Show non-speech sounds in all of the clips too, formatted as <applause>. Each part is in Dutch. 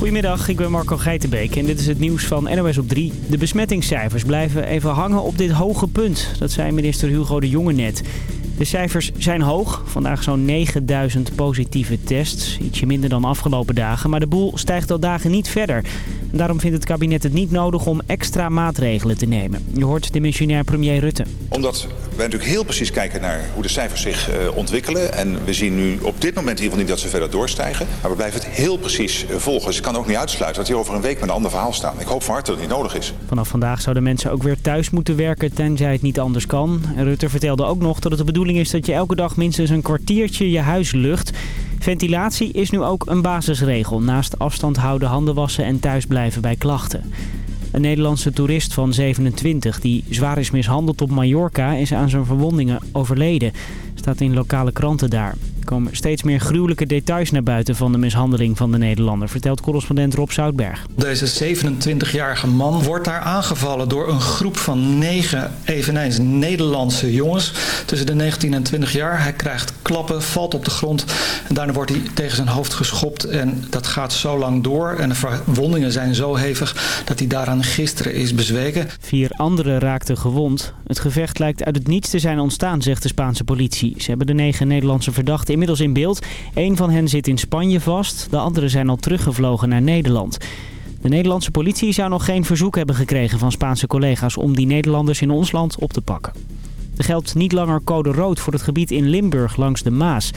Goedemiddag, ik ben Marco Geitenbeek en dit is het nieuws van NOS op 3. De besmettingscijfers blijven even hangen op dit hoge punt. Dat zei minister Hugo de Jonge net. De cijfers zijn hoog. Vandaag zo'n 9000 positieve tests. Ietsje minder dan afgelopen dagen. Maar de boel stijgt al dagen niet verder. En daarom vindt het kabinet het niet nodig om extra maatregelen te nemen. Je hoort de missionair premier Rutte. Omdat wij natuurlijk heel precies kijken naar hoe de cijfers zich uh, ontwikkelen. En we zien nu op dit moment in ieder geval niet dat ze verder doorstijgen. Maar we blijven het heel precies uh, volgen. Dus ik kan ook niet uitsluiten dat hier over een week met een ander verhaal staan. Ik hoop van harte dat het niet nodig is. Vanaf vandaag zouden mensen ook weer thuis moeten werken tenzij het niet anders kan. En Rutte vertelde ook nog dat het de bedoeling is dat je elke dag minstens een kwartiertje je huis lucht. Ventilatie is nu ook een basisregel. Naast afstand houden, handen wassen en thuisblijven bij klachten. Een Nederlandse toerist van 27 die zwaar is mishandeld op Mallorca is aan zijn verwondingen overleden. Staat in lokale kranten daar. Er komen steeds meer gruwelijke details naar buiten van de mishandeling van de Nederlander, vertelt correspondent Rob Zoutberg. Deze 27-jarige man wordt daar aangevallen door een groep van negen eveneens Nederlandse jongens tussen de 19 en 20 jaar. Hij krijgt klappen, valt op de grond en daarna wordt hij tegen zijn hoofd geschopt en dat gaat zo lang door. En de verwondingen zijn zo hevig dat hij daaraan gisteren is bezweken. Vier anderen raakten gewond. Het gevecht lijkt uit het niets te zijn ontstaan, zegt de Spaanse politie. Ze hebben de negen Nederlandse verdachten inmiddels in beeld. Eén van hen zit in Spanje vast. De anderen zijn al teruggevlogen naar Nederland. De Nederlandse politie zou nog geen verzoek hebben gekregen van Spaanse collega's om die Nederlanders in ons land op te pakken. Er geldt niet langer code rood voor het gebied in Limburg langs de Maas.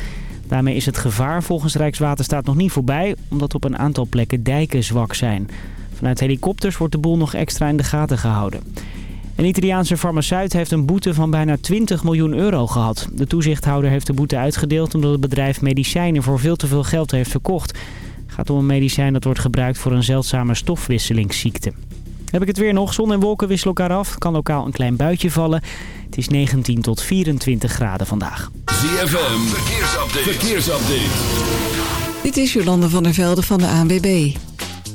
Daarmee is het gevaar volgens Rijkswaterstaat nog niet voorbij, omdat op een aantal plekken dijken zwak zijn. Vanuit helikopters wordt de boel nog extra in de gaten gehouden. Een Italiaanse farmaceut heeft een boete van bijna 20 miljoen euro gehad. De toezichthouder heeft de boete uitgedeeld omdat het bedrijf medicijnen voor veel te veel geld heeft verkocht. Het gaat om een medicijn dat wordt gebruikt voor een zeldzame stofwisselingsziekte. Heb ik het weer nog. Zon en wolken wisselen elkaar af. Kan lokaal een klein buitje vallen. Het is 19 tot 24 graden vandaag. ZFM, verkeersupdate. verkeersupdate. Dit is Jolande van der Velde van de ANWB.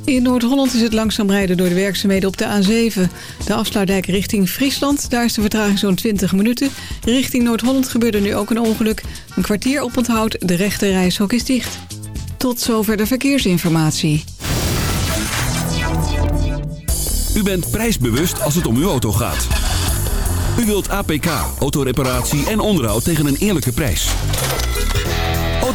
In Noord-Holland is het langzaam rijden door de werkzaamheden op de A7. De afsluitdijk richting Friesland, daar is de vertraging zo'n 20 minuten. Richting Noord-Holland gebeurde nu ook een ongeluk. Een kwartier op onthoud, de rechte reishok is dicht. Tot zover de verkeersinformatie. U bent prijsbewust als het om uw auto gaat. U wilt APK, autoreparatie en onderhoud tegen een eerlijke prijs.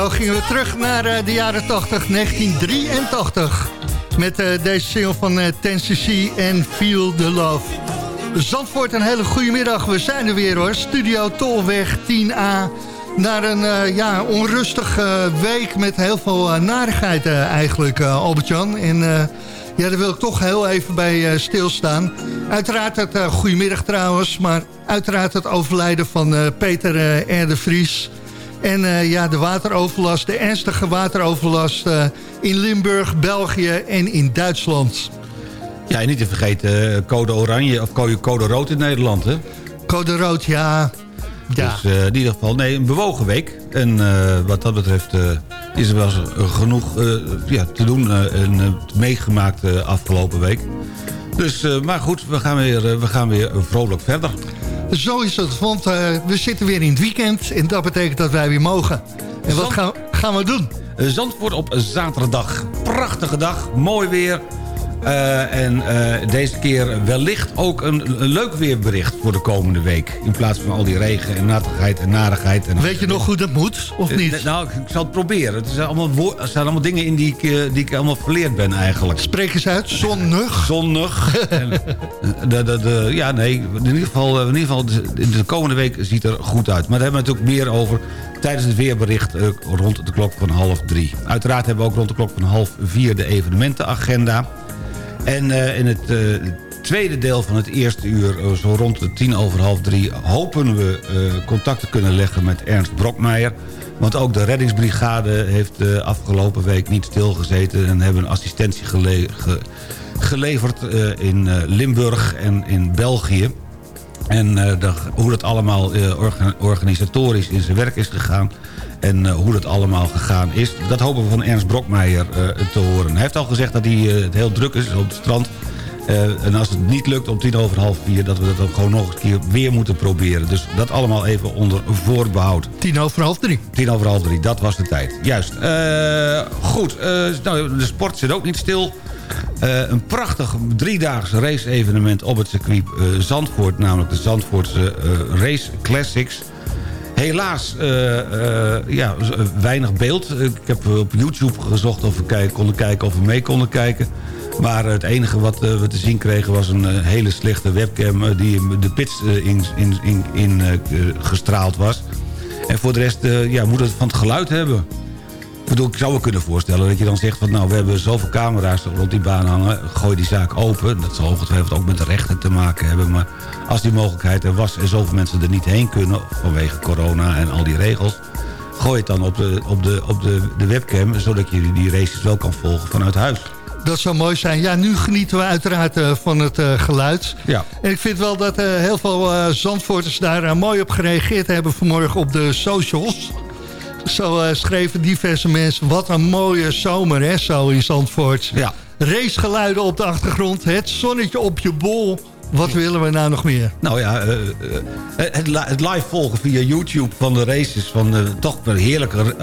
Radio gingen we terug naar uh, de jaren 80, 1983. Met uh, deze single van uh, Tennessee en Feel the Love. Zandvoort, een hele goede middag. We zijn er weer hoor. Studio Tolweg 10A. Naar een ja, onrustige week met heel veel narigheid eigenlijk, Albert-Jan. En ja, daar wil ik toch heel even bij stilstaan. Uiteraard het, goedemiddag trouwens, maar uiteraard het overlijden van Peter R. de Vries... En uh, ja, de wateroverlast, de ernstige wateroverlast uh, in Limburg, België en in Duitsland. Ja, en niet te vergeten uh, code oranje of code, code rood in Nederland, hè? Code rood, ja. ja. Dus in ieder geval, nee, een bewogen week. En wat dat betreft is er wel genoeg ja, te doen en meegemaakt afgelopen week. Dus, maar goed, we gaan, weer, we gaan weer vrolijk verder. Zo is het, want uh, we zitten weer in het weekend en dat betekent dat wij weer mogen. En wat gaan, gaan we doen? Zandvoort op zaterdag. Prachtige dag, mooi weer. Uh, en uh, deze keer wellicht ook een, een, leuk weerbericht voor de komende week. In plaats van al die regen en nattigheid en narigheid. En Weet je nog hoe dat moet, of niet? Uh, nou, ik zal het proberen. Het zijn allemaal, er zijn allemaal dingen in die ik, die ik allemaal verleerd ben eigenlijk. Spreek eens uit, zonnig. Zonnig. <laughs> en, de, de, de, ja, nee, in ieder geval, in ieder geval de komende week ziet er goed uit. Maar daar hebben we natuurlijk meer over tijdens het weerbericht rond de klok van half drie. Uiteraard hebben we ook rond de klok van half vier de evenementenagenda... En uh, in het uh, tweede deel van het eerste uur, uh, zo rond de tien over half drie... hopen we contact te kunnen leggen met Ernst Brokmeijer. Want ook de reddingsbrigade heeft de afgelopen week niet stilgezeten... en hebben assistentie gele ge geleverd in Limburg en in België. En hoe dat allemaal orga organisatorisch in zijn werk is gegaan... En uh, hoe dat allemaal gegaan is, dat hopen we van Ernst Brokmeijer uh, te horen. Hij heeft al gezegd dat hij uh, het heel druk is op het strand. en als het niet lukt om tien over half vier... dat we dat ook gewoon nog een keer weer moeten proberen. Dus dat allemaal even onder voorbehoud. Tien over half drie. Tien over half drie, dat was de tijd. Juist. goed, nou, de sport zit ook niet stil. een prachtig driedaags race-evenement op het circuit Zandvoort... namelijk de Zandvoortse Race Classics... Helaas, uh, uh, ja, weinig beeld. Ik heb op YouTube gezocht of we konden kijken of we mee konden kijken. Maar het enige wat we te zien kregen was een hele slechte webcam... die de pits in, in, in, in gestraald was. En voor de rest ja, moet het van het geluid hebben. Ik bedoel, ik zou me kunnen voorstellen dat je dan zegt... van nou, we hebben zoveel camera's rond die baan hangen... gooi die zaak open. Dat zal ongetwijfeld ook met de rechten te maken hebben. Maar als die mogelijkheid er was en zoveel mensen er niet heen kunnen... vanwege corona en al die regels... gooi het dan op de, op de, op de, de webcam... zodat je die races wel kan volgen vanuit huis. Dat zou mooi zijn. Ja, nu genieten we uiteraard uh, van het uh, geluid. Ja. En ik vind wel dat uh, heel veel Zandvoorters daar mooi op gereageerd hebben vanmorgen op de socials. Zo uh, schreven diverse mensen. Wat een mooie zomer, hè, zo in Zandvoort. Ja. Racegeluiden op de achtergrond. Het zonnetje op je bol. Wat willen we nou nog meer? Nou ja, uh, uh, het, het, live volgen via YouTube van de races... van uh, toch heerlijke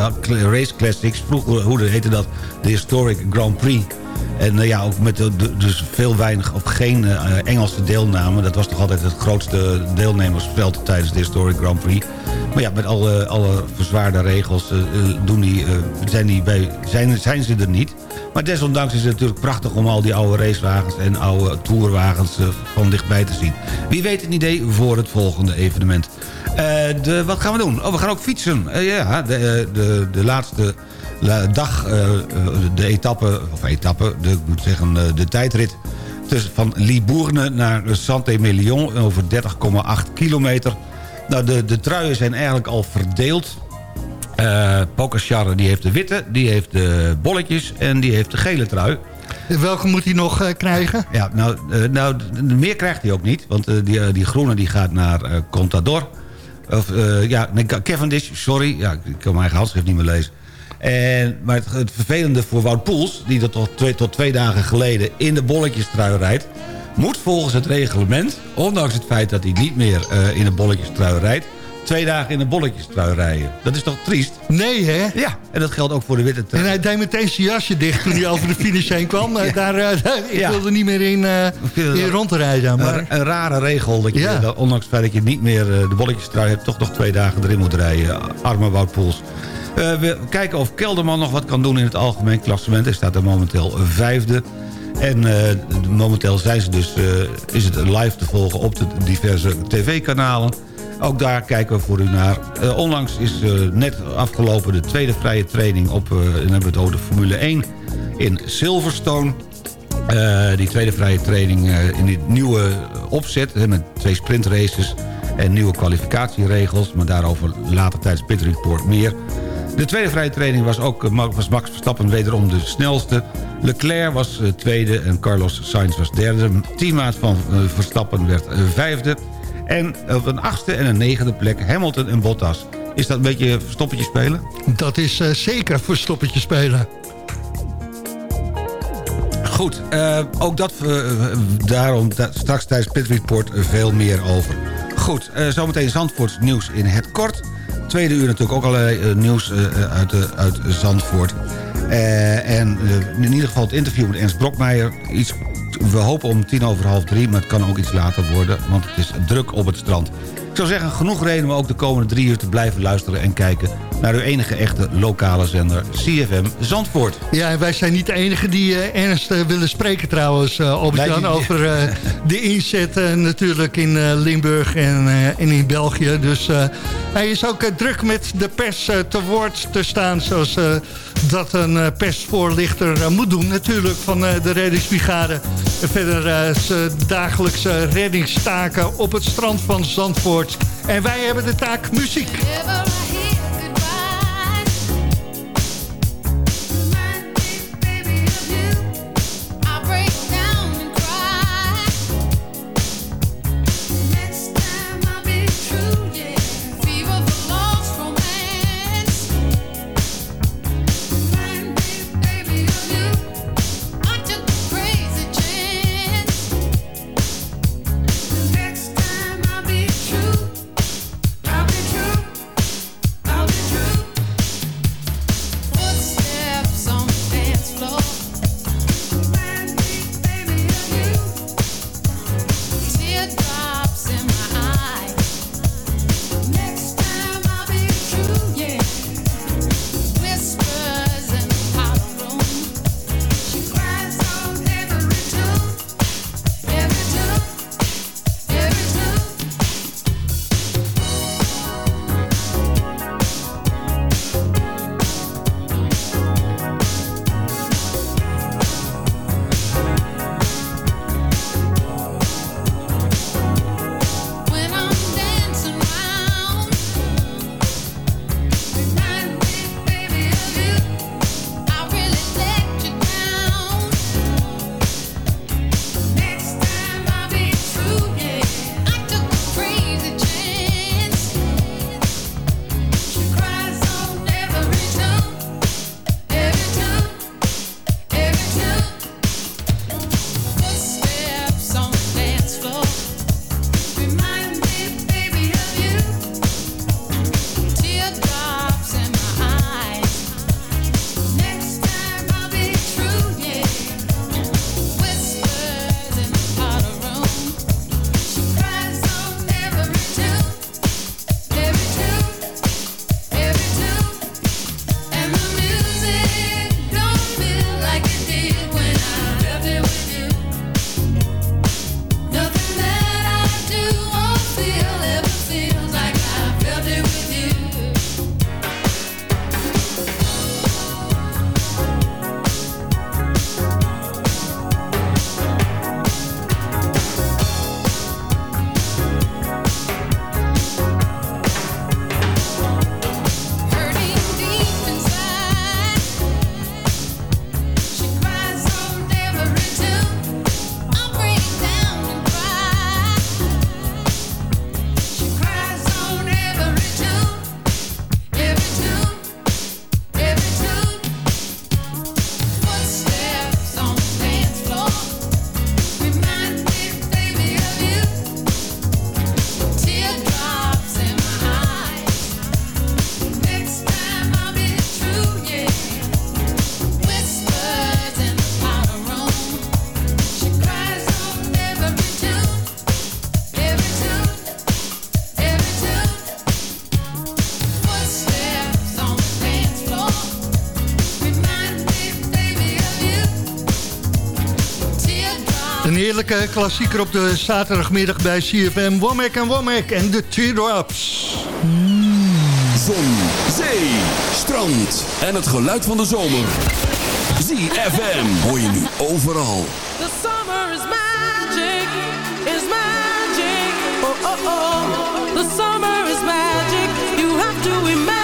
race classics. Vroeger, hoe heette dat? De Historic Grand Prix. En ja, ook met de, dus veel weinig of geen Engelse deelname. Dat was toch altijd het grootste deelnemersveld tijdens de Historic Grand Prix. Maar ja, met alle, alle verzwaarde regels doen die, zijn, die bij, zijn, zijn ze er niet... Maar desondanks is het natuurlijk prachtig om al die oude racewagens en oude tourwagens van dichtbij te zien. Wie weet een idee voor het volgende evenement. De, wat gaan we doen? Oh, we gaan ook fietsen. Ja, de, de, de laatste dag, de etappe, of etappe, ik moet zeggen de tijdrit... Tussen van Libourne naar Saint-Emilion over 30,8 kilometer. Nou, de, de truien zijn eigenlijk al verdeeld. Uh, die heeft de witte, die heeft de bolletjes en die heeft de gele trui. Welke moet hij nog uh, krijgen? Ja, nou, uh, nou, meer krijgt hij ook niet. Want uh, die, die groene die gaat naar Contador. Of, ja, nee, Cavendish, sorry. Ja, ik kan mijn eigen handschrift niet meer lezen. En, maar het, het, vervelende voor Wout Poels... die er tot twee, tot twee dagen geleden in de bolletjestrui rijdt... moet volgens het reglement, ondanks het feit dat hij niet meer in de bolletjestrui rijdt twee dagen in een bolletjestrui rijden. Dat is toch triest? Nee, hè? Ja, en dat geldt ook voor de witte trui. En hij deed meteen zijn jasje dicht toen hij <laughs> over de finish heen kwam. Ja. Daar, uh, ik ja. wilde niet meer in, uh, in rond te rijden. Maar... Een, een, rare regel, dat je, ja. dat, ondanks het feit dat je niet meer de bolletjestrui hebt... toch nog twee dagen erin moet rijden. Arme Wout Poels. we kijken of Kelderman nog wat kan doen in het algemeen klassement. Hij staat er momenteel vijfde. En uh, momenteel zijn ze dus, uh, is het live te volgen op de diverse tv-kanalen. Ook daar kijken we voor u naar. Uh, onlangs is net afgelopen de tweede vrije training op hebben we het over de Formule 1 in Silverstone. die tweede vrije training in dit nieuwe opzet met twee sprintraces en nieuwe kwalificatieregels. Maar daarover later tijdens Pit Report meer. De tweede vrije training was ook was Max Verstappen wederom de snelste. Leclerc was tweede en Carlos Sainz was derde. Teammaat van Verstappen werd vijfde. En op een achtste en een negende plek Hamilton en Bottas. Is dat een beetje verstoppertje spelen? Dat is uh, zeker verstoppertje spelen. Goed, uh, ook dat, uh, daarom da straks tijdens Pit Report veel meer over. Goed, zometeen Zandvoorts nieuws in het kort. Tweede uur natuurlijk ook allerlei nieuws uit, uit Zandvoort. en in ieder geval het interview met Ernst Brokmeijer. Iets we hopen om tien over half drie, maar het kan ook iets later worden... want het is druk op het strand. Ik zou zeggen, genoeg reden om ook de komende drie uur te blijven luisteren... en kijken naar uw enige echte lokale zender CFM Zandvoort. Ja, en wij zijn niet de enige die uh, ernst uh, willen spreken trouwens, uh, Albert-Jan... over <laughs> de inzet natuurlijk in Limburg en, en, in België. Dus hij is ook druk met de pers te woord te staan... zoals dat een persvoorlichter moet doen natuurlijk van de reddingsbrigade. En verder dagelijkse reddingstaken op het strand van Zandvoort. En wij hebben de taak muziek. Heerlijke klassieker op de zaterdagmiddag bij CFM. Womack en Womack en de Teardrops. Zon, zee, strand en het geluid van de zomer. ZFM hoor je nu overal. The summer is magic, is magic. Oh oh oh, the summer is magic. You have to imagine,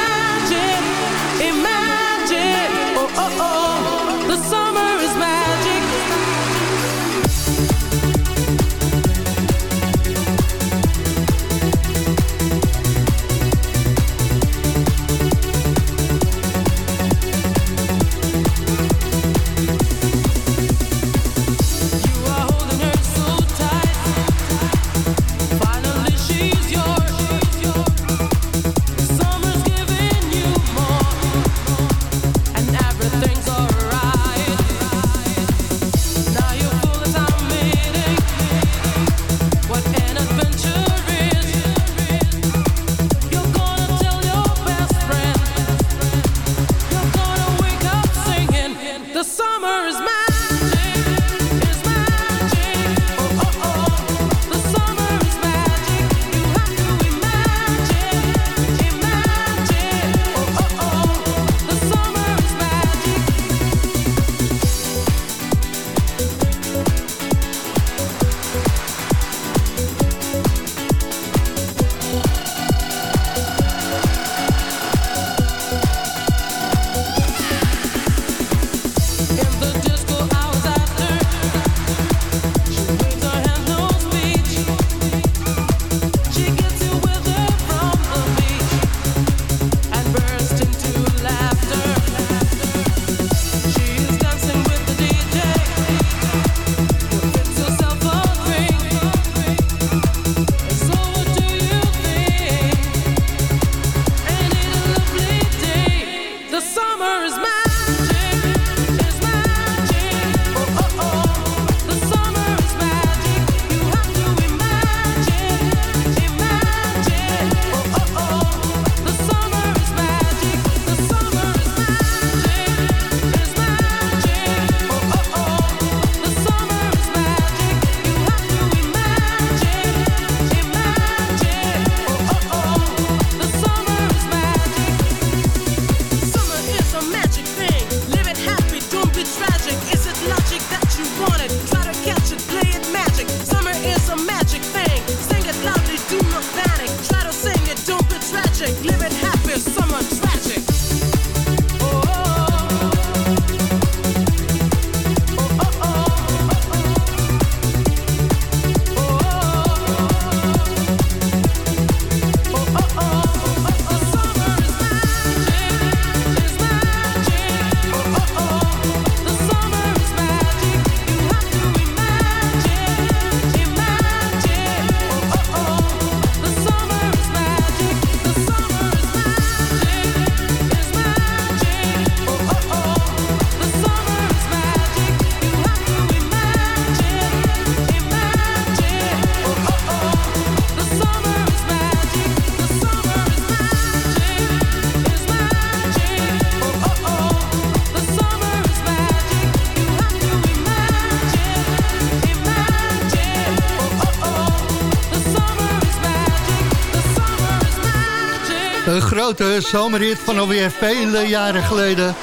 Een grote zomerhit van alweer vele jaren geleden.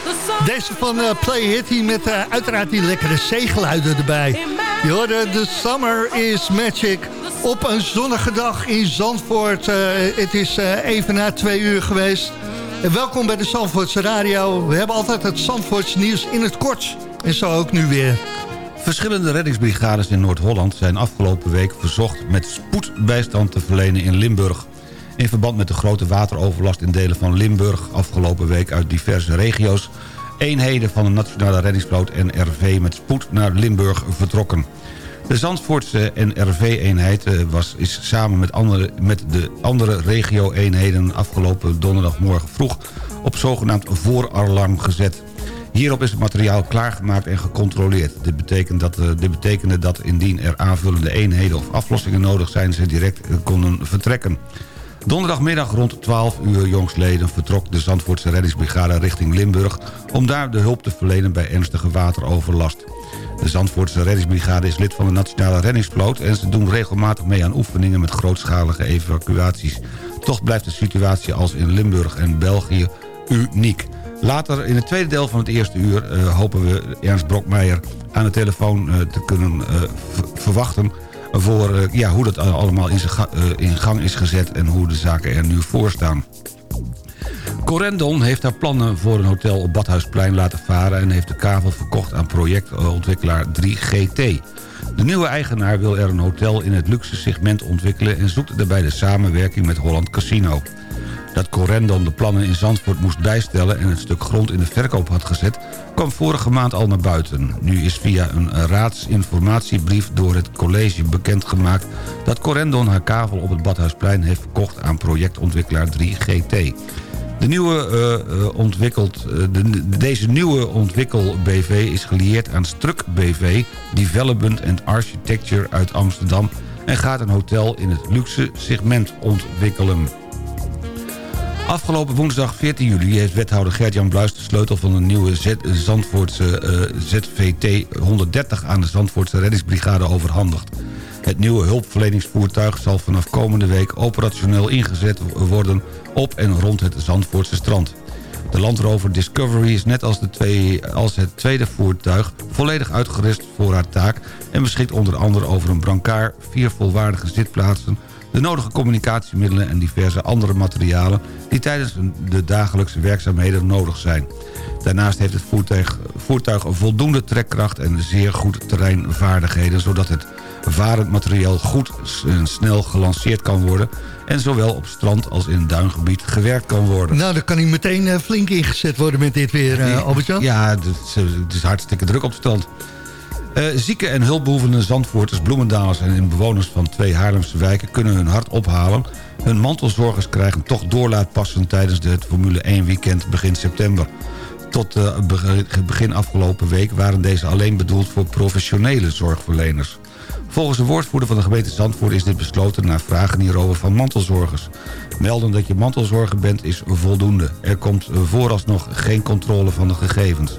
Deze van uh, Play Hitty met uh, uiteraard die lekkere zeegeluiden erbij. Je The Summer is Magic op een zonnige dag in Zandvoort. Uh, het is even na twee uur geweest. En welkom bij de Zandvoortse Radio. We hebben altijd het Zandvoorts nieuws in het kort. En zo ook nu weer. Verschillende reddingsbrigades in Noord-Holland zijn afgelopen week verzocht... met spoedbijstand te verlenen in Limburg. In verband met de grote wateroverlast in delen van Limburg... afgelopen week uit diverse regio's... eenheden van de Nationale Reddingsvloot en RV met spoed naar Limburg vertrokken. De Zandvoortse NRV-eenheid was, is samen met, andere, met de andere regio-eenheden... afgelopen donderdagmorgen vroeg op zogenaamd vooralarm gezet. Hierop is het materiaal klaargemaakt en gecontroleerd. Dit betekent dat, dit betekende dat indien er aanvullende eenheden of aflossingen nodig zijn... ze direct konden vertrekken. Donderdagmiddag rond 12 uur jongsleden vertrok de Zandvoortse reddingsbrigade richting Limburg... om daar de hulp te verlenen bij ernstige wateroverlast. De Zandvoortse reddingsbrigade is lid van de Nationale Reddingsvloot... en ze doen regelmatig mee aan oefeningen met grootschalige evacuaties. Toch blijft de situatie als in Limburg en België uniek. Later in het tweede deel van het eerste uur eh, hopen we Ernst Brokmeijer aan de telefoon eh, te kunnen eh, verwachten... voor eh, ja, hoe dat allemaal in, eh, in gang is gezet en hoe de zaken er nu voor staan. Corendon heeft haar plannen voor een hotel op Badhuisplein laten varen... en heeft de kavel verkocht aan projectontwikkelaar 3GT. De nieuwe eigenaar wil er een hotel in het luxe segment ontwikkelen... en zoekt daarbij de samenwerking met Holland Casino. Dat Corendon de plannen in Zandvoort moest bijstellen... en een stuk grond in de verkoop had gezet... kwam vorige maand al naar buiten. Nu is via een raadsinformatiebrief door het college bekendgemaakt... dat Corendon haar kavel op het Badhuisplein heeft verkocht... aan projectontwikkelaar 3GT. De nieuwe, eh, eh, ontwikkeld, eh, de, deze nieuwe ontwikkel BV is gelieerd aan Struk BV... Development and Architecture uit Amsterdam... en gaat een hotel in het luxe segment ontwikkelen. Afgelopen woensdag 14 juli heeft wethouder Gert-Jan Bluis... de sleutel van de nieuwe Z Zandvoortse eh, ZVT 130 aan de Zandvoortse reddingsbrigade overhandigd. Het nieuwe hulpverleningsvoertuig zal vanaf komende week operationeel ingezet worden... op en rond het Zandvoortse strand. De Land Rover Discovery is net als, de twee, als het tweede voertuig volledig uitgerust voor haar taak... en beschikt onder andere over een brancard, vier volwaardige zitplaatsen... de nodige communicatiemiddelen en diverse andere materialen... die tijdens de dagelijkse werkzaamheden nodig zijn. Daarnaast heeft het voertuig, voertuig voldoende trekkracht en zeer goed terreinvaardigheden... zodat het varend materiaal goed en snel gelanceerd kan worden... en zowel op strand als in duingebied gewerkt kan worden. Nou, dan kan hij meteen eh, flink ingezet worden met dit weer, eh Albert-Jan. Ja, het is, het is hartstikke druk op het strand. Eh, zieke en hulpbehoevende Zandvoorters, Bloemendalers en bewoners van twee Haarlemse wijken kunnen hun hart ophalen. Hun mantelzorgers krijgen toch doorlaatpassen tijdens de- het Formule 1 weekend begin september. Tot eh, be- begin afgelopen week waren deze alleen bedoeld voor professionele zorgverleners. Volgens de woordvoerder van de gemeente Zandvoort is dit besloten... naar vragen hierover van mantelzorgers. Melden dat je mantelzorger bent is voldoende. Er komt vooralsnog geen controle van de gegevens.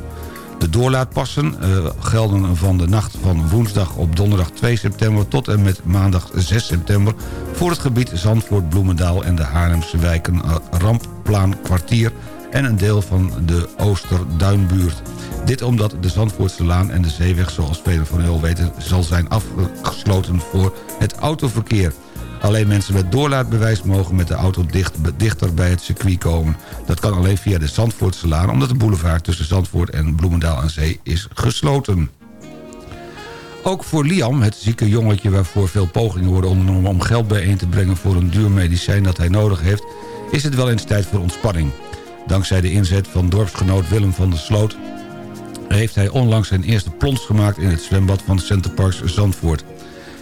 De doorlaatpassen eh, gelden van de nacht van woensdag op donderdag 2 september... tot en met maandag 6 september voor het gebied Zandvoort, Bloemendaal... en de Haarlemse wijken eh, Rampplaan Kwartier en een deel van de Oosterduinbuurt. Dit omdat de Zandvoortse Laan en de Zeeweg, zoals velen van u al weten... zal zijn afgesloten voor het autoverkeer. Alleen mensen met doorlaatbewijs mogen met de auto dicht, dichter bij het circuit komen. Dat kan alleen via de Zandvoortse Laan... omdat de boulevard tussen Zandvoort en Bloemendaal aan Zee is gesloten. Ook voor Liam, het zieke jongetje waarvoor veel pogingen worden ondernomen... om geld bijeen te brengen voor een duur medicijn dat hij nodig heeft... is het wel eens tijd voor ontspanning. Dankzij de inzet van dorpsgenoot Willem van der Sloot... heeft hij onlangs zijn eerste plons gemaakt in het zwembad van Centerparks Zandvoort.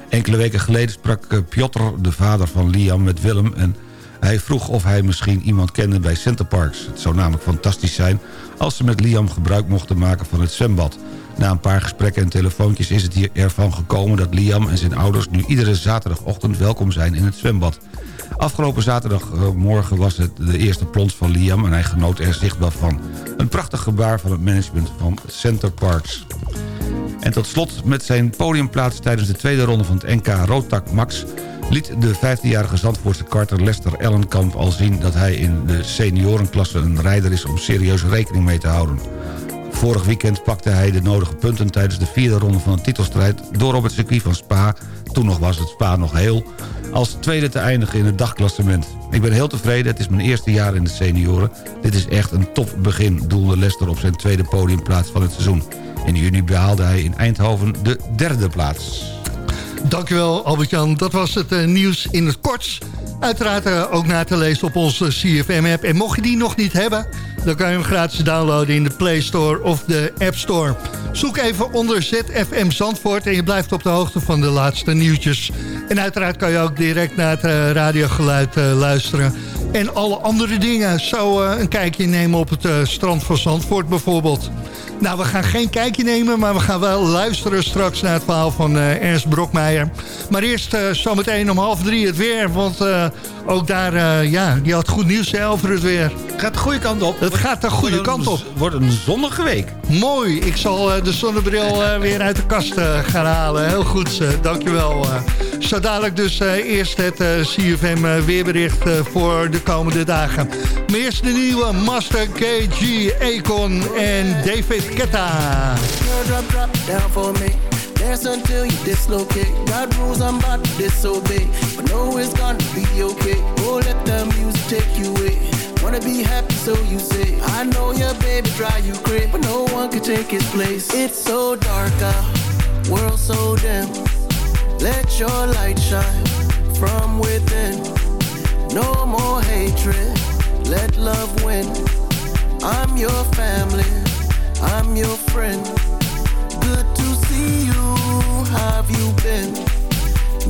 Enkele weken geleden sprak eh, Piotr, de vader van Liam, met Willem... en hij vroeg of hij misschien iemand kende bij Centerparks. Het zou namelijk fantastisch zijn als ze met Liam gebruik mochten maken van het zwembad. Na een paar gesprekken en telefoontjes is het hier ervan gekomen... dat Liam en zijn ouders nu iedere zaterdagochtend welkom zijn in het zwembad. Afgelopen zaterdagmorgen was het de eerste plons van Liam... en hij genoot er zichtbaar van. Een prachtig gebaar van het management van Center Parks. En tot slot met zijn podiumplaats tijdens de tweede ronde van het NK Rotak Max... liet de 15-jarige Zandvoortse karter Lester Ellenkamp al zien... dat hij in de seniorenklasse een rijder is om serieus rekening mee te houden. Vorig weekend pakte hij de nodige punten tijdens de vierde ronde van de titelstrijd... door op het circuit van Spa, toen nog was het Spa nog heel... als tweede te eindigen in het dagklassement. Ik ben heel tevreden, het is mijn eerste jaar in de senioren. Dit is echt een top begin, doelde Lester op zijn tweede podiumplaats van het seizoen. In juni behaalde hij in Eindhoven de derde plaats. Dankjewel Albert-Jan. Dat was het eh, nieuws in het kort. Uiteraard eh, ook na te lezen op onze CFM-app. En mocht je die nog niet hebben, dan kan je hem gratis downloaden in de Play Store of de App Store. Zoek even onder ZFM Zandvoort en je blijft op de hoogte van de laatste nieuwtjes. En uiteraard kan je ook direct naar het eh, radiogeluid luisteren en alle andere dingen. Zo een kijkje nemen op het strand van Zandvoort bijvoorbeeld. Nou, we gaan geen kijkje nemen, maar we gaan wel luisteren straks naar het verhaal van eh, Ernst Brokmeijer. Maar eerst eh, zometeen om half drie het weer, want eh, ook daar, ja, die had goed nieuws hè, over het weer. Gaat de goede kant op. Het gaat de goede kant op. Wordt een zonnige week. Mooi, ik zal de zonnebril <laughs> weer uit de kast gaan halen. Heel goed, dankjewel. Zo dadelijk dus eerst het CFM weerbericht voor de komende dagen. Maar eerst de nieuwe Master KG, Akon en David Ketta. Girl, drop, drop down for me. Dance until you dislocate. Got rules I'm about to disobey. But know it's gonna be okay. Oh, let the music take you away. Wanna be happy, so you say. I know your baby drive you crazy, but no one can take his place. It's so dark out, world so dim. Let your light shine from within. No more hatred, let love win. I'm your family, I'm your friend. Good to see you. Have you been?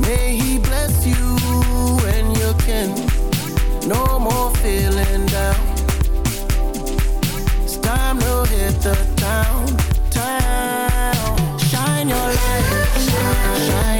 May he bless you and your kin. No more feeling down. It's time to hit the town, town. Shine your light, shine your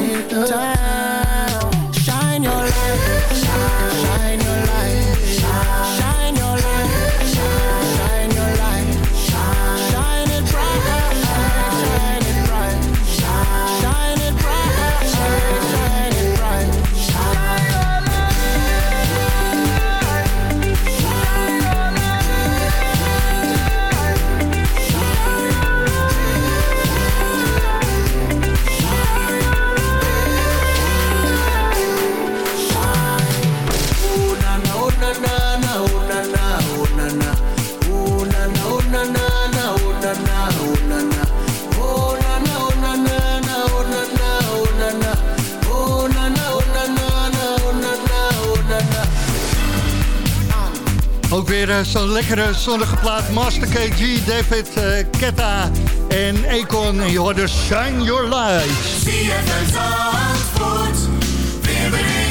Zo'n lekkere zonnige plaat. Master KG, David eh, Ketta en Akon. En je hoort dus Shine Your Light.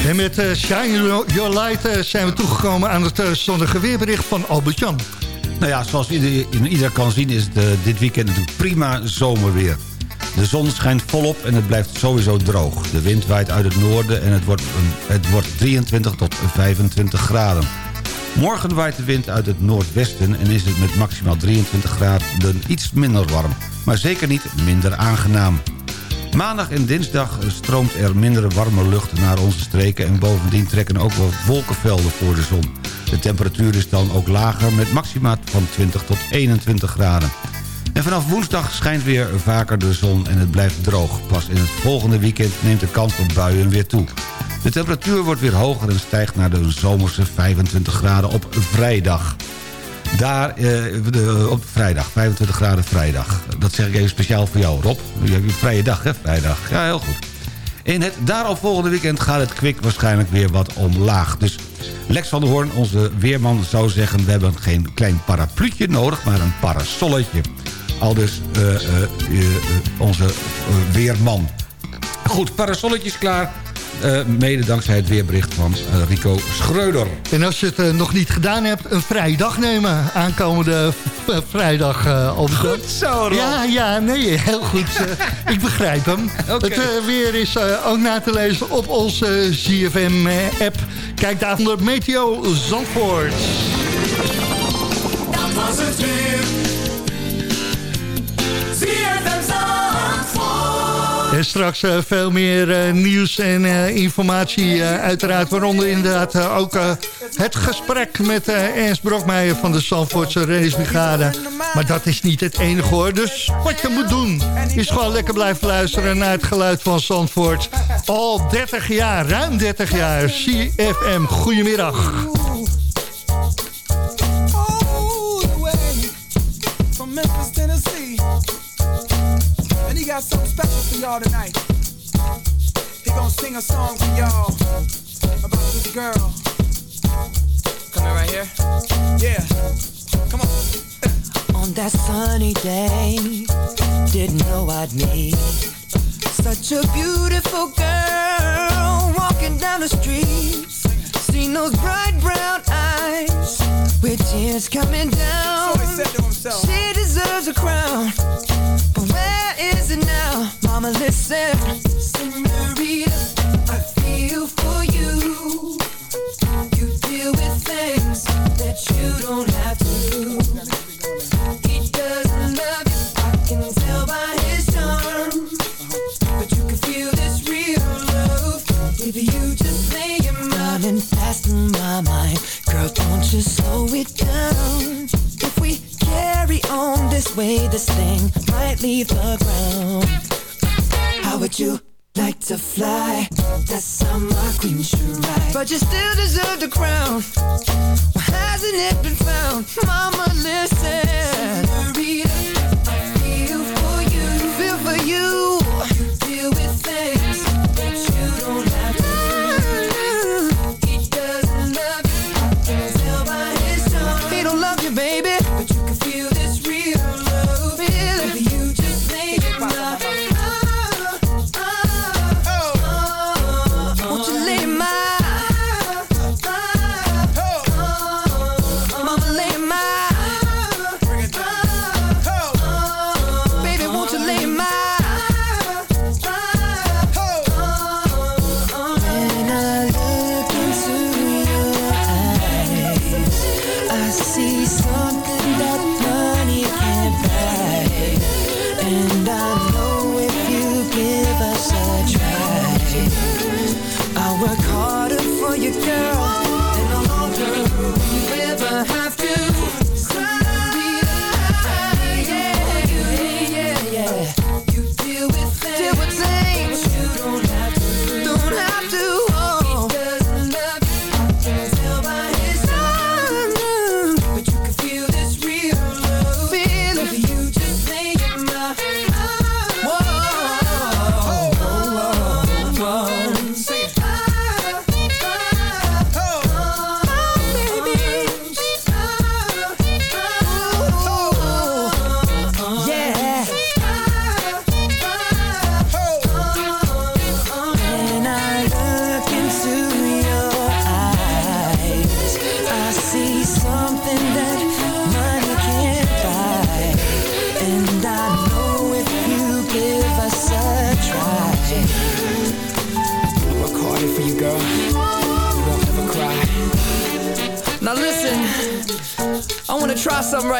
En met eh, Shine Your Light eh, zijn we toegekomen aan het zonnige weerbericht van Albert-Jan. Nou ja, zoals ieder, ieder kan zien is dit weekend natuurlijk prima zomerweer. De zon schijnt volop en het blijft sowieso droog. De wind waait uit het noorden en het wordt, het wordt 23 tot 25 graden. Morgen waait de wind uit het noordwesten en is het met maximaal 23 graden iets minder warm. Maar zeker niet minder aangenaam. Maandag en dinsdag stroomt er minder warme lucht naar onze streken... en bovendien trekken ook wel wolkenvelden voor de zon. De temperatuur is dan ook lager met maxima van 20 tot 21 graden. En vanaf woensdag schijnt weer vaker de zon en het blijft droog. Pas in het volgende weekend neemt de kans op buien weer toe. De temperatuur wordt weer hoger en stijgt naar de zomerse 25 graden op vrijdag. Daar, eh, op vrijdag, 25 graden vrijdag. Dat zeg ik even speciaal voor jou, Rob. Je hebt een vrije dag, hè, vrijdag. Ja, heel goed. In het daaropvolgende weekend gaat het kwik waarschijnlijk weer wat omlaag. Dus Lex van der Hoorn, onze weerman, zou zeggen... we hebben geen klein parapluutje nodig, maar een parasolletje. Al dus eh, eh, eh, onze weerman. Goed, parasolletjes klaar. Eh, mede dankzij het weerbericht van eh, Rico Schreuder. En als je het eh, nog niet gedaan hebt, een vrije dag nemen. Aankomende vrijdag, eh Albert-Jan. Goed zo, Rob. Ja, ja, nee, heel goed. ik begrijp hem. <laughs> Oké. Het weer is eh, ook na te lezen op onze ZFM-app. Kijk daar onder Meteo Zandvoort. dat was het weer. En straks eh, veel meer eh, nieuws en eh, informatie eh, uiteraard. Waaronder inderdaad eh, ook eh, het gesprek met eh, Ernst Brokmeijer van de Zandvoortse Reddingsbrigade. Maar dat is niet het enige hoor. Dus wat je moet doen is gewoon lekker blijven luisteren naar het geluid van Zandvoort. Al 30 jaar, ruim 30 jaar. CFM, goedemiddag. Y'all tonight. He gonna sing a song for y'all about this girl. Come in right here. Yeah. Come on. On that sunny day, didn't know I'd meet such a beautiful girl walking down the street. Seen those bright brown eyes with tears coming down. So he said to himself. She deserves a crown, but where is it now? Mama, listen, Senorita, I feel for you. You deal with things that you don't have to. He doesn't love you, I can tell by his charm. But you can feel this real love if you just lay your mind and fast in my mind. Girl, don't you slow it down. If we carry on this way, this thing might leave the ground. How would you like to fly? That's how my queen should ride. But you still deserve the crown. Why hasn't it been found? Mama, listen. Senorita, I feel for you. Feel for you. You deal with things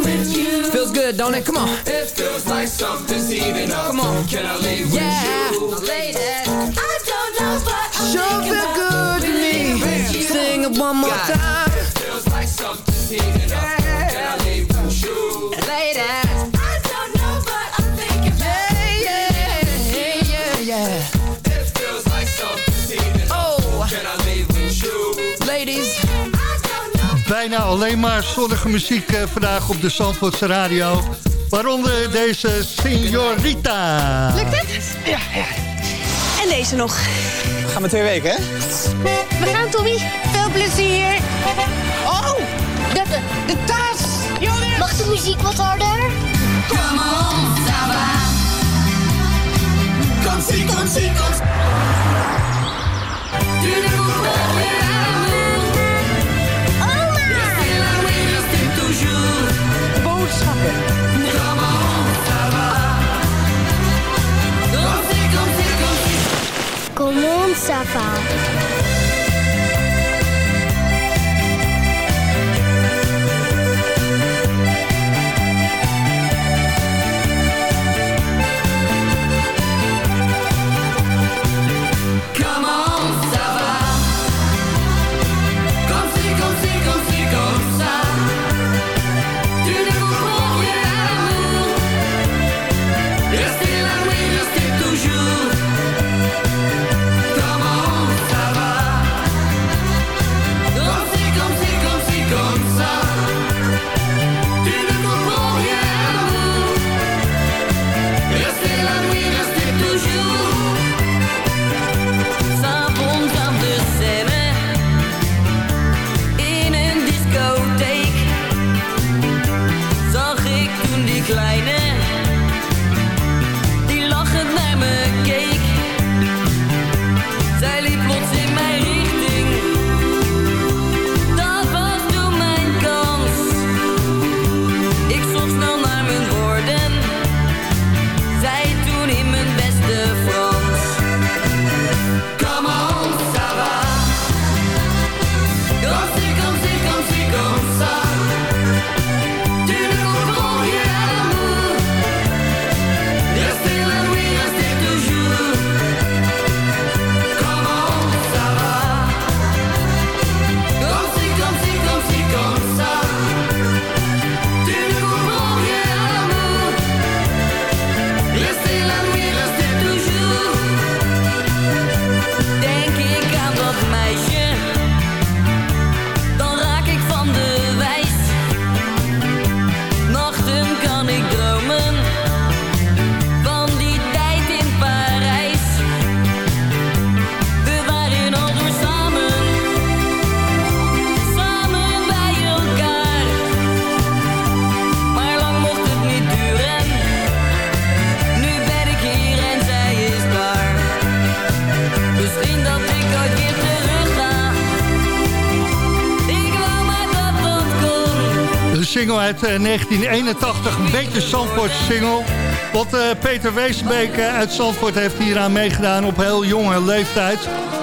Feels good, don't it? Come on. It feels like something's heating up. Come on. Can I leave yeah. with you? Ladies, I don't know what I'm sure feel good Bijna alleen maar zonnige muziek eh, vandaag op de Zandvoortse radio. Waaronder deze Signorita. Lukt het? Ja, ja. En deze nog. Gaan we twee weken, hè? We gaan, Tommy. Veel plezier. Oh, de, de tas. Mag de muziek wat harder? Come on, Saba. comme si, comme si, comme Comment ça uit eh, 1981, een beetje Zandvoort single. Want eh, Peter Weesbeek eh, uit Zandvoort heeft hieraan meegedaan op heel jonge leeftijd.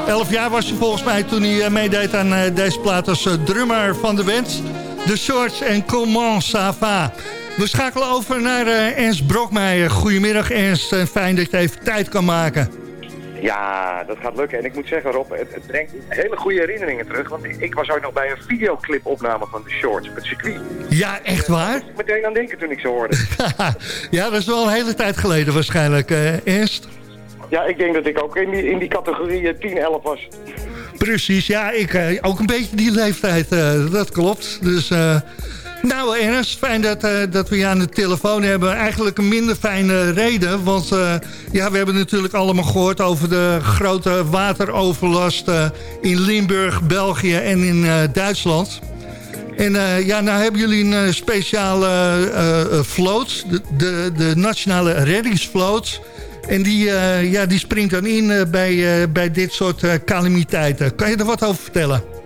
Elf jaar was hij volgens mij toen hij meedeed aan deze plaat als drummer van de band. The Shorts en Comment ça va. We schakelen over naar Ernst Brokmeijer. Goedemiddag Ernst, fijn dat je even tijd kan maken. Ja, dat gaat lukken. En ik moet zeggen, Rob, het, het brengt hele goede herinneringen terug. Want ik, ik was ook nog bij een videoclipopname van de Shorts op het circuit. Ja, echt waar? Ik moest meteen aan denken toen ik ze hoorde. <laughs> ja, dat is wel een hele tijd geleden waarschijnlijk, eh, Ernst. ja, ik denk dat ik ook in die, in die categorie eh, 10-11 was. Precies, ja, ik eh, ook een beetje die leeftijd, eh, dat klopt. Dus, nou Ernst, fijn dat, eh, dat we je aan de telefoon hebben. Eigenlijk een minder fijne reden, want eh, ja, we hebben natuurlijk allemaal gehoord over de grote wateroverlast eh, in Limburg, België en in Duitsland. En ja, nou hebben jullie een speciale vloot, de, de, de nationale reddingsvloot. En die, ja, die springt dan in bij, bij dit soort calamiteiten. Kan je er wat over vertellen?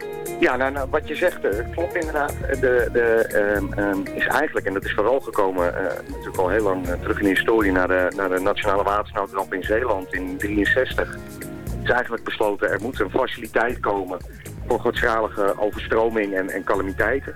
Ja, nou, nou wat je zegt, eh, klopt inderdaad. De, de, ehm, ehm, is eigenlijk, en dat is vooral gekomen eh, natuurlijk al heel lang eh, terug in de historie... naar de, naar de nationale watersnoodramp in Zeeland in 63. Het is eigenlijk besloten, er moet een faciliteit komen... voor grootschalige overstroming en, en calamiteiten.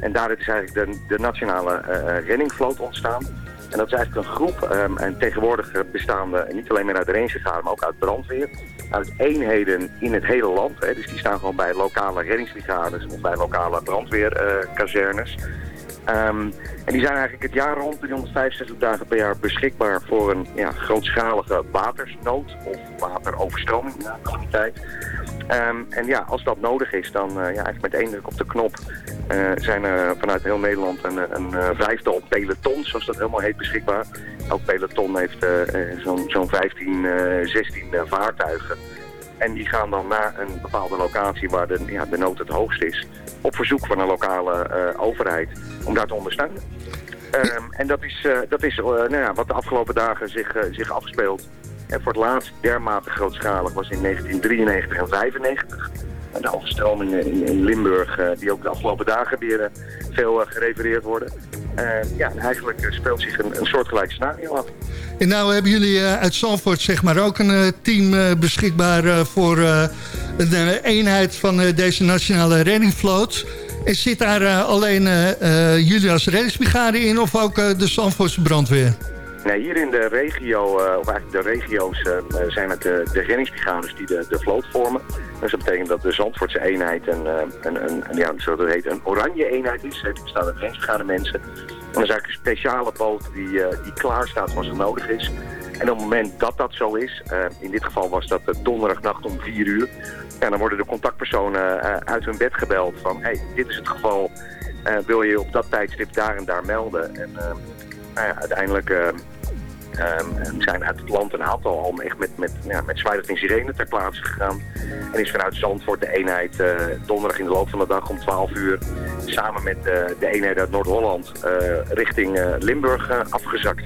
En daaruit is eigenlijk de, de nationale reddingvloot ontstaan. En dat is eigenlijk een groep, ehm, en tegenwoordig eh, bestaande niet alleen maar uit de maar ook uit brandweer. Uit eenheden in het hele land. Hè. Dus die staan gewoon bij lokale reddingsbrigades of bij lokale brandweerkazernes. Ehm, en die zijn eigenlijk het jaar rond 365 dagen per jaar beschikbaar voor een ja, grootschalige watersnood of wateroverstroming, ja, calamiteit. Ehm, en ja, als dat nodig is, dan eh, ja, eigenlijk met één druk op de knop eh, zijn er vanuit heel Nederland een, een eh, vijftal pelotons, zoals dat helemaal heet, beschikbaar. Elk peloton heeft zo'n zo'n 15, eh, 16 eh, vaartuigen. En die gaan dan naar een bepaalde locatie waar de, ja, de nood het hoogst is. Op verzoek van een lokale eh, overheid om daar te ondersteunen. Ehm, en dat is, eh, dat is eh, nou ja, wat de afgelopen dagen zich, zich afspeelt En voor het laatst dermate grootschalig was in 1993 en 95. De overstromingen in, Limburg, eh, die ook de afgelopen dagen weer eh, veel eh, gerefereerd worden. Ja, en eigenlijk speelt zich een, een soortgelijk scenario af. En nou hebben jullie uit Zandvoort zeg maar ook een team beschikbaar voor eh, eenheid van deze nationale reddingvloot. En zit daar alleen jullie als reddingsbrigade in of ook de Zandvoortse brandweer? Nee, hier in de regio, eh, of eigenlijk de regio's, eh, zijn het de, de reddingsbrigades die de, de vloot vormen. Dus dat betekent dat de Zandvoortse eenheid een, eh, een, een, een, ja, zoals dat heet, een oranje eenheid is. Die bestaat uit reddingsbrigade mensen. En dat is eigenlijk een speciale boot die, eh, die klaar staat als het nodig is. En op het moment dat dat zo is, in dit geval was dat donderdagnacht om 4 uur, ja, dan worden de contactpersonen uit hun bed gebeld van, hey, dit is het geval, wil je op dat tijdstip daar en daar melden? En nou ja, uiteindelijk ehm, zijn uit het land een aantal al echt met, met, ja, met en sirene ter plaatse gegaan. En is vanuit Zandvoort de eenheid eh, donderdag in de loop van de dag om 12 uur samen met eh, de eenheid uit Noord-Holland eh, richting Limburg afgezakt.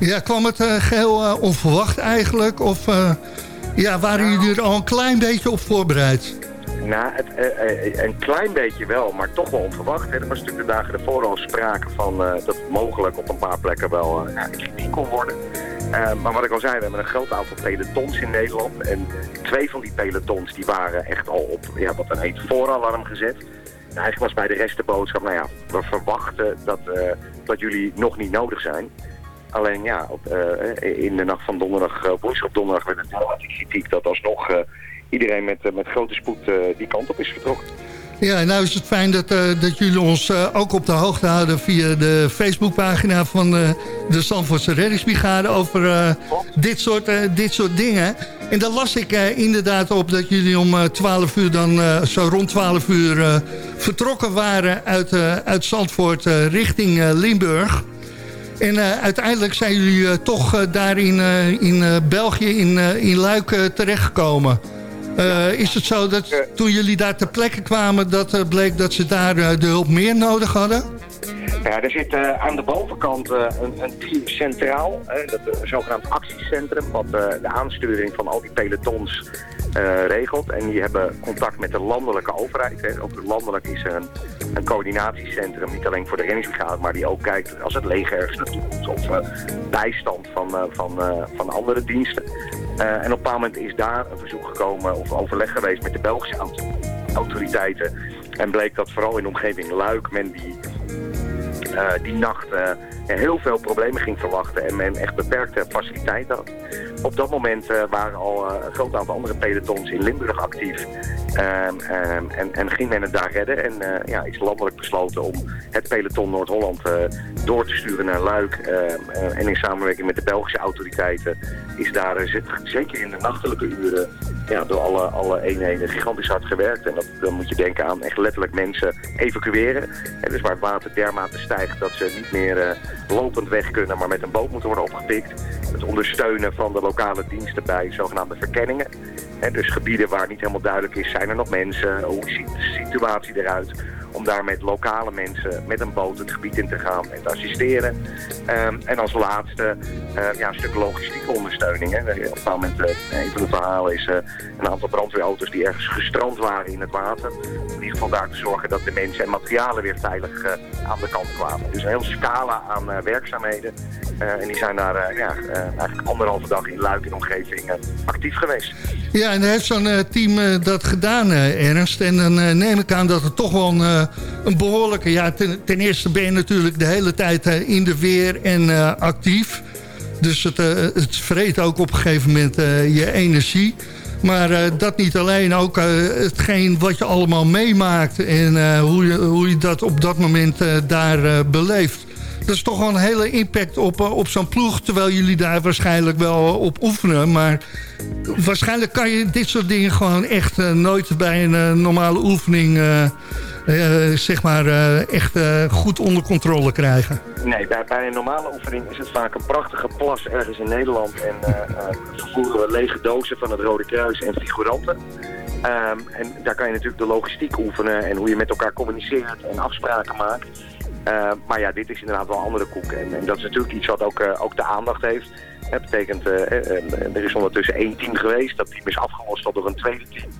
Ja, kwam het eh, geheel eh, onverwacht eigenlijk? Of ja, waren jullie er al een klein beetje op voorbereid? Nou, het, eh, eh, een klein beetje wel, maar toch wel onverwacht. Hè. Er was natuurlijk de dagen ervoor al sprake van eh, dat het mogelijk op een paar plekken wel eh, kritiek kon worden. Eh, maar wat ik al zei, we hebben een groot aantal pelotons in Nederland. En twee van die pelotons die waren echt al op ja, wat dan heet vooralarm gezet. En eigenlijk was bij de rest de boodschap, nou ja, we verwachten dat, eh, dat jullie nog niet nodig zijn. Alleen ja, op, eh, in de nacht van donderdag, woensdag donderdag werd het wel kritiek dat alsnog eh, iedereen met, eh, met grote spoed eh, die kant op is vertrokken. Ja, nou is het fijn dat, eh, dat jullie ons ook op de hoogte houden via de Facebookpagina van eh, de Zandvoortse Reddingsbrigade over dit, soort, dit soort dingen. En daar las ik inderdaad op dat jullie om eh, 12 uur dan, zo rond 12 uur, vertrokken waren uit, uit Zandvoort richting Limburg. En uiteindelijk zijn jullie toch daar in, in België, in, in Luik, terechtgekomen. Eh, is het zo dat toen jullie daar ter plekke kwamen... dat eh, bleek dat ze daar eh, de hulp meer nodig hadden? Ja, er zit aan de bovenkant een, een team centraal, hè, dat een zogenaamd actiecentrum, wat de aansturing van al die pelotons eh, regelt. En die hebben contact met de landelijke overheid. Ook landelijk is een, coördinatiecentrum, niet alleen voor de reddingsbrigade, maar die ook kijkt als het leger ergens naartoe komt of eh, bijstand van, eh, van, van andere diensten. En op een bepaald moment is daar een verzoek gekomen of overleg geweest met de Belgische auto- autoriteiten. En bleek dat vooral in de omgeving Luik men die die nacht eh, heel veel problemen ging verwachten en men echt beperkte faciliteiten had. Op dat moment eh, waren al eh, een groot aantal andere pelotons in Limburg actief Ehm, ehm, en, en ging men het daar redden en eh, ja, is landelijk besloten om het peloton Noord-Holland eh, door te sturen naar Luik. Ehm, eh, en in samenwerking met de Belgische autoriteiten is daar eh, zeker in de nachtelijke uren ja, door alle, alle eenheden gigantisch hard gewerkt. En dat, dan moet je denken aan echt letterlijk mensen evacueren. En dus waar het water dermate stijgt dat ze niet meer eh, lopend weg kunnen, maar met een boot moeten worden opgepikt. Het ondersteunen van de lokale diensten bij zogenaamde verkenningen. En dus gebieden waar niet helemaal duidelijk is, zijn er nog mensen, hoe ziet de situatie eruit? Om daar met lokale mensen met een boot het gebied in te gaan en te assisteren. Ehm, en als laatste eh, ja, een stuk logistieke ondersteuning. Hè. Op een moment, eh, een van de verhalen is eh, een aantal brandweerauto's die ergens gestrand waren in het water. In ieder geval daar te zorgen dat de mensen en materialen weer veilig aan de kant kwamen. Dus een hele scala aan werkzaamheden. En die zijn daar ja, eigenlijk anderhalve dag in Luik en omgeving actief geweest. En heeft zo'n eh, team eh, dat gedaan, eh, Ernst. En dan neem ik aan dat het toch wel een, een behoorlijke... Ja, ten, eerste ben je natuurlijk de hele tijd in de weer en actief. Dus het, het vreet ook op een gegeven moment je energie. Maar dat niet alleen, ook hetgeen wat je allemaal meemaakt... en hoe, je, hoe je dat op dat moment daar beleeft. Dat is toch wel een hele impact op, eh, op zo'n ploeg... terwijl jullie daar waarschijnlijk wel op oefenen. Maar waarschijnlijk kan je dit soort dingen gewoon echt eh, nooit bij een eh, normale oefening... eh, eh, zeg maar eh, echt eh, goed onder controle krijgen. Nee, bij, een normale oefening is het vaak een prachtige plas ergens in Nederland. En eh, eh, vervoeren we lege dozen van het Rode Kruis en figuranten. Ehm, en daar kan je natuurlijk de logistiek oefenen en hoe je met elkaar communiceert en afspraken maakt. Ehm, maar ja, dit is inderdaad wel een andere koek. En, en dat is natuurlijk iets wat ook, eh, ook de aandacht heeft. Dat betekent, eh, eh, eh, er is ondertussen één team geweest. Dat team is afgelost door een tweede team.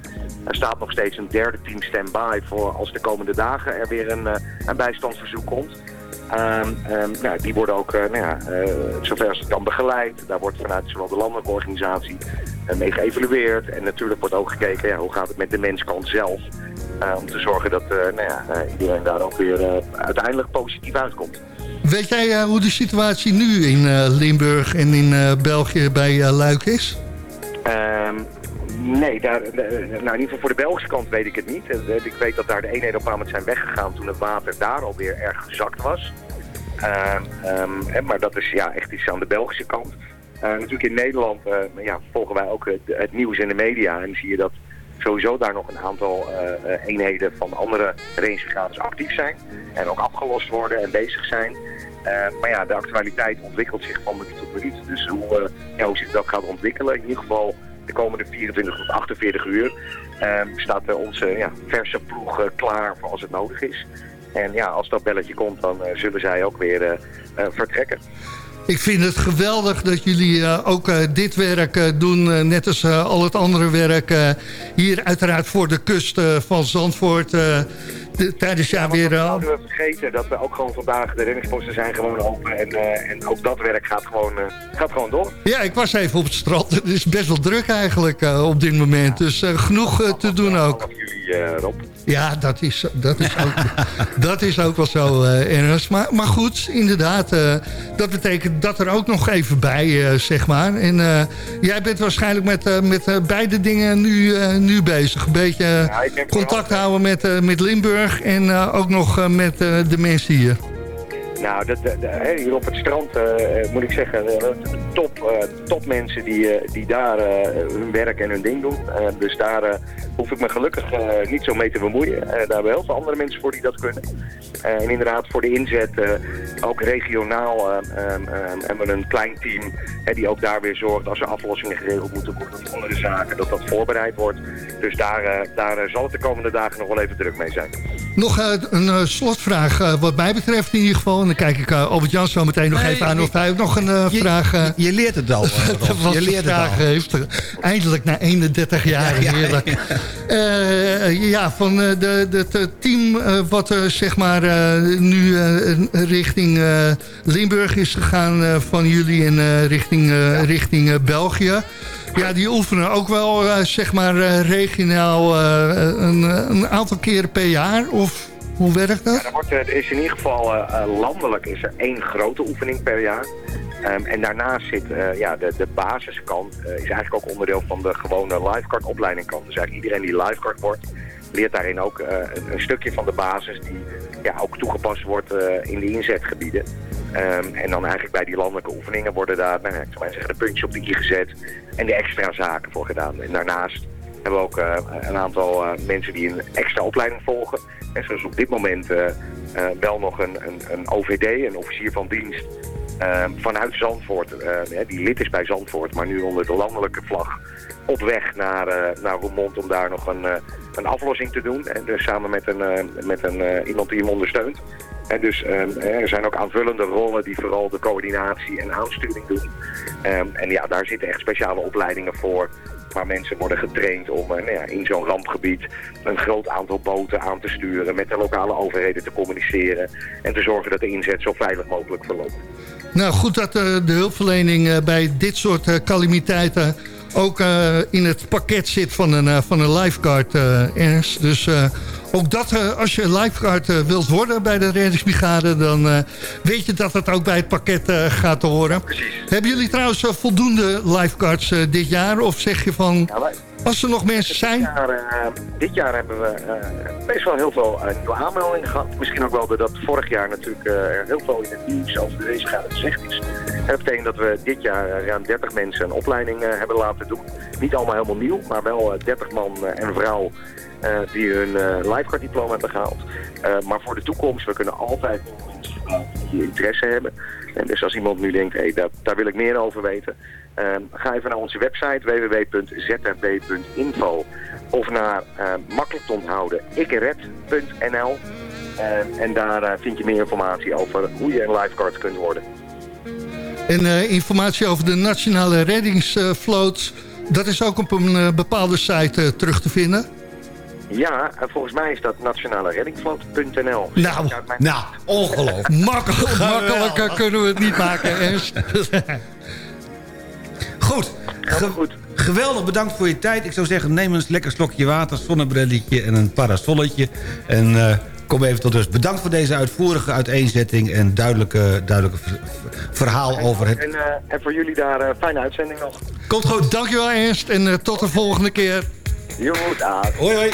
Er staat nog steeds een derde team stand-by voor als de komende dagen er weer een, eh, een bijstandsverzoek komt. Ehm, ehm, nou, die worden ook, eh, nou ja, eh, zover als het kan begeleid. Daar wordt vanuit zowel de landelijke organisatie eh, mee geëvalueerd. En natuurlijk wordt ook gekeken, ja, hoe gaat het met de menskant zelf. om te zorgen dat nou ja, iedereen daar ook weer uiteindelijk positief uitkomt. Weet jij hoe de situatie nu in Limburg en in België bij Luik is? Ehm, nee, daar, eh, nou in ieder geval voor de Belgische kant weet ik het niet. Eh, Ik weet dat daar de eenheden op een moment zijn weggegaan toen het water daar alweer erg gezakt was. Ehm, ehm, maar dat is ja, echt iets aan de Belgische kant. Eh, natuurlijk in Nederland eh, ja, volgen wij ook het, nieuws in de media en zie je dat sowieso daar nog een aantal eh, eh, eenheden van andere rangebrigades actief zijn. En ook afgelost worden en bezig zijn. Eh, maar ja, de actualiteit ontwikkelt zich van minuut tot minuut. Dus hoe, eh, ja, hoe zich dat gaat ontwikkelen, in ieder geval de komende 24 tot 48 uur, eh, staat eh, onze ja, verse ploeg eh, klaar voor als het nodig is. En ja, als dat belletje komt, dan eh, zullen zij ook weer vertrekken. Ik vind het geweldig dat jullie ook dit werk doen, net als al het andere werk. hier uiteraard voor de kust van Zandvoort. Eh, de- tijdens jaar weer... eh, Zouden we vergeten dat we ook gewoon vandaag, de reddingsposten zijn gewoon open. En, eh, en ook dat werk gaat gewoon, eh, gaat gewoon door. ja, ik was even op het strand. <laughs> Het is best wel druk eigenlijk eh, op dit moment. Dus eh, genoeg eh, te doen ook. Jullie, eh, Rob. Ja, dat is, dat is, ook, <laughs> dat is ook wel zo, eh Ernst. Maar, maar goed, inderdaad. eh, dat betekent dat er ook nog even bij, eh, zeg maar. En jij bent waarschijnlijk met, met beide dingen nu, nu bezig. Een beetje contact houden met, met Limburg en ook nog met de mensen hier. Nou, hè, hier op het strand eh, eh, moet ik zeggen, eh, top, eh, top mensen die, eh, die daar eh, hun werk en hun ding doen. Eh, dus daar eh, hoef ik me gelukkig eh, niet zo mee te bemoeien. Eh, daar hebben we heel veel andere mensen voor die dat kunnen. Eh, en inderdaad voor de inzet, eh, ook regionaal, eh, ehm, ehm, hebben we een klein team die ook daar weer zorgt als er aflossingen geregeld moeten worden onder de zaken, dat dat voorbereid wordt. Dus daar, eh, daar eh, zal het de komende dagen nog wel even druk mee zijn. Nog eh, een eh, slotvraag eh, wat mij betreft in ieder geval. En dan kijk ik Albert Jan zo meteen nog Nee, even aan of hij ook nog een je, vraag... je, je leert het <laughs> al, wat Je leert het al. heeft. Eindelijk na 31 jaar, Ja, ja, heerlijk. Ja, van de, de, het team wat zeg maar nu richting Limburg is gegaan van jullie en richting, richting België. Ja, die oefenen ook wel eh, zeg maar eh, regionaal eh, een, een aantal keren per jaar of hoe werkt dat? Ja, er, wordt, is in ieder geval landelijk is er één grote oefening per jaar. Ehm, en daarnaast zit ja, de, de basiskant, is eigenlijk ook onderdeel van de gewone lifeguard opleidingkant. Dus eigenlijk iedereen die lifeguard wordt, leert daarin ook eh, een, een stukje van de basis die ja, ook toegepast wordt eh, in de inzetgebieden. Ehm, en dan eigenlijk bij die landelijke oefeningen worden daar, nou, ik zou zeggen, de puntjes op de i gezet en de extra zaken voor gedaan. En daarnaast hebben we ook eh, een aantal mensen die een extra opleiding volgen. En zoals op dit moment wel nog een, een, een OVD, een officier van dienst, vanuit Zandvoort, eh, die lid is bij Zandvoort, maar nu onder de landelijke vlag, op weg naar, eh, naar Roermond om daar nog een, eh, een aflossing te doen. En dus samen met, een, met een, iemand die hem ondersteunt. En dus eh, er zijn ook aanvullende rollen die vooral de coördinatie en aansturing doen. Ehm, en ja, daar zitten echt speciale opleidingen voor waar mensen worden getraind om nou ja, in zo'n rampgebied een groot aantal boten aan te sturen, met de lokale overheden te communiceren en te zorgen dat de inzet zo veilig mogelijk verloopt. Nou, goed dat eh, de hulpverlening eh, bij dit soort eh, calamiteiten ook in het pakket zit van een, van een lifeguard, Ernst. Dus ook dat, als je lifeguard wilt worden bij de reddingsbrigade... dan weet je dat het ook bij het pakket gaat horen. Hebben jullie trouwens voldoende lifeguards dit jaar? Of zeg je van, als er nog mensen zijn... Dit jaar, eh, dit jaar hebben we eh, best wel heel veel eh, nieuwe aanmeldingen gehad. Misschien ook wel doordat vorig jaar natuurlijk heel veel in het nieuws over de gezegd is. Dat betekent dat we dit jaar ruim 30 mensen een opleiding hebben laten doen. Niet allemaal helemaal nieuw, maar wel eh, 30 man en vrouw die hun lifeguard diploma hebben gehaald. Eh, maar voor de toekomst, we kunnen altijd je die interesse hebben. En dus als iemand nu denkt, hey, daar, daar wil ik meer over weten, ehm, ga even naar onze website www.zfb.info of naar uh, makkelijk te onthouden ikred.nl ehm, en daar eh, vind je meer informatie over hoe je een lifeguard kunt worden. En eh, informatie over de nationale reddingsvloot, dat is ook op een eh, bepaalde site terug te vinden? Ja, volgens mij is dat nationalereddingvloot.nl. Nou, nou ongelooflijk. <laughs> Makkelijker kunnen we het niet maken, <laughs> Ernst. Goed. Goed. Geweldig, bedankt voor je tijd. Ik zou zeggen, neem eens lekker slokje water, zonnebrilletje en een parasolletje. En eh, kom even tot rust. Bedankt voor deze uitvoerige uiteenzetting en duidelijke, duidelijke verhaal over het... En, eh, en, voor jullie daar eh, fijne uitzending nog. Komt goed. Dankjewel Ernst en tot de volgende keer. Jo, dag. Hoi, hoi.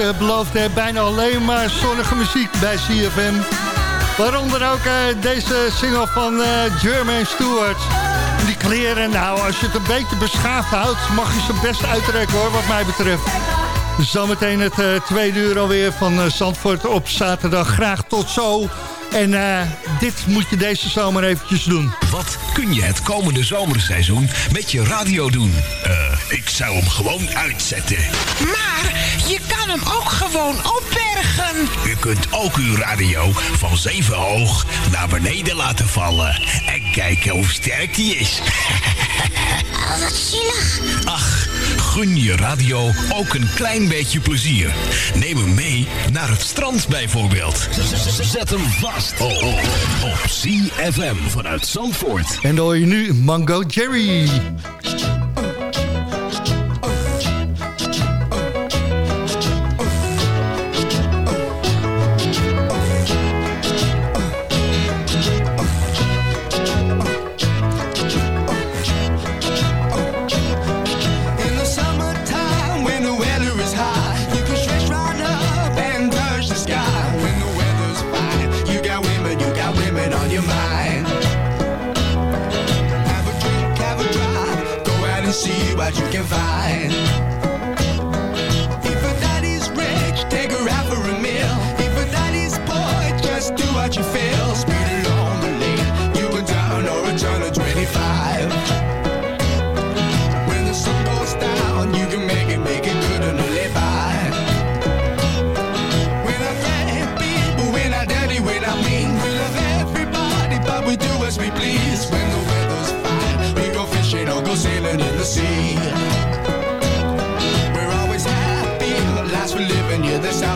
Je beloofd, hè, bijna alleen maar zonnige muziek bij CFM. Waaronder ook eh, deze single van eh Jermaine Stewart. Die kleren, nou, als je het een beetje beschaafd houdt... mag je ze best uittrekken, hoor, wat mij betreft. Zometeen het eh, tweede uur alweer van eh, Zandvoort op zaterdag. Graag tot zo. En eh, dit moet je deze zomer eventjes doen. Wat kun je het komende zomerseizoen met je radio doen? Eh, ik zou hem gewoon uitzetten. Maar je kan hem ook gewoon opbergen. U kunt ook uw radio van zeven hoog naar beneden laten vallen. En kijken hoe sterk die is. <laughs> Oh, wat zielig. Ach, gun je radio ook een klein beetje plezier. Neem hem mee naar het strand bijvoorbeeld. Zet hem vast op, CFM vanuit Zandvoort. En dan hoor je nu Mango Jerry.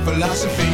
Philosophy.